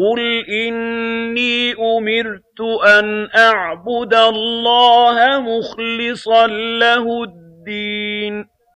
قُلْ إِنِّي أُمِرْتُ أَنْ أَعْبُدَ اللَّهَ مُخْلِصًا لَّهُ الدِّينَ